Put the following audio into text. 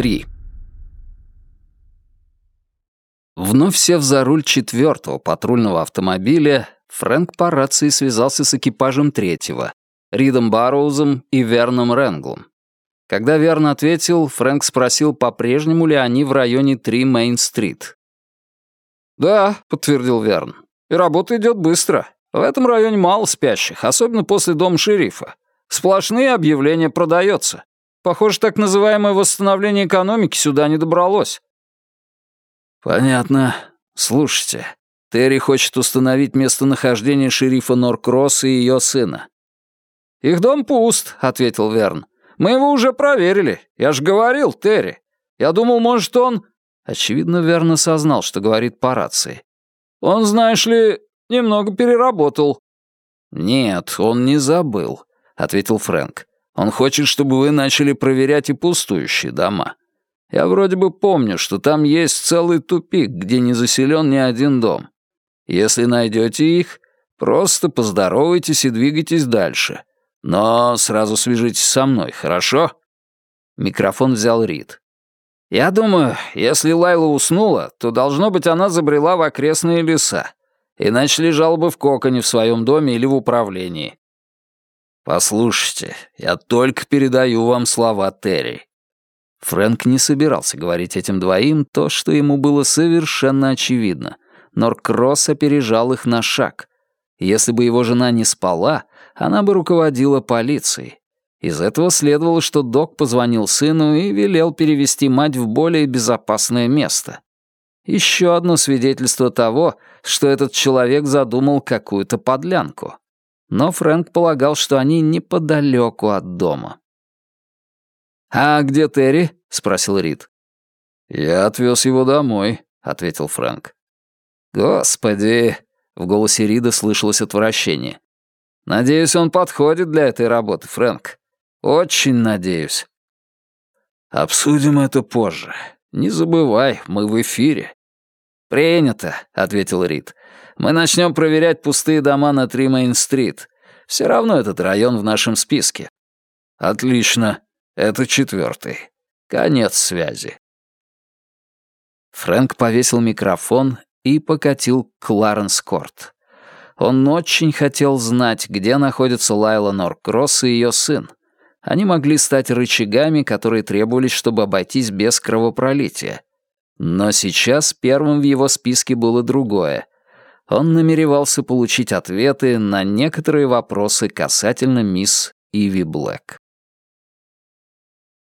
3. Вновь сев за руль четвертого патрульного автомобиля, Фрэнк по рации связался с экипажем третьего, Ридом Барроузом и Верном Ренглом. Когда Верн ответил, Фрэнк спросил, по-прежнему ли они в районе 3 Мейн-стрит. «Да», — подтвердил Верн, — «и работа идет быстро. В этом районе мало спящих, особенно после дома шерифа. Сплошные объявления продается. Похоже, так называемое восстановление экономики сюда не добралось». «Понятно. Слушайте, Терри хочет установить местонахождение шерифа Норкросса и ее сына». «Их дом пуст», — ответил Верн. «Мы его уже проверили. Я же говорил, Терри. Я думал, может, он...» Очевидно, Верн осознал, что говорит по рации. «Он, знаешь ли, немного переработал». «Нет, он не забыл ответил Фрэнк. «Он хочет, чтобы вы начали проверять и пустующие дома. Я вроде бы помню, что там есть целый тупик, где не заселен ни один дом. Если найдете их, просто поздоровайтесь и двигайтесь дальше. Но сразу свяжитесь со мной, хорошо?» Микрофон взял Рид. «Я думаю, если Лайла уснула, то, должно быть, она забрела в окрестные леса. Иначе лежала бы в коконе в своем доме или в управлении. «Послушайте, я только передаю вам слова Терри». Фрэнк не собирался говорить этим двоим то, что ему было совершенно очевидно. Норкросс опережал их на шаг. Если бы его жена не спала, она бы руководила полицией. Из этого следовало, что док позвонил сыну и велел перевести мать в более безопасное место. Еще одно свидетельство того, что этот человек задумал какую-то подлянку но Фрэнк полагал, что они неподалеку от дома. «А где Терри?» — спросил Рид. «Я отвез его домой», — ответил Фрэнк. «Господи!» — в голосе Рида слышалось отвращение. «Надеюсь, он подходит для этой работы, Фрэнк. Очень надеюсь». «Обсудим это позже. Не забывай, мы в эфире». «Принято», — ответил Рид. Мы начнем проверять пустые дома на Три Мейн-стрит. Все равно этот район в нашем списке». «Отлично. Это четвертый. Конец связи». Фрэнк повесил микрофон и покатил к Кларенс-Корт. Он очень хотел знать, где находятся Лайла Норкросс и ее сын. Они могли стать рычагами, которые требовались, чтобы обойтись без кровопролития. Но сейчас первым в его списке было другое он намеревался получить ответы на некоторые вопросы касательно мисс Иви Блэк.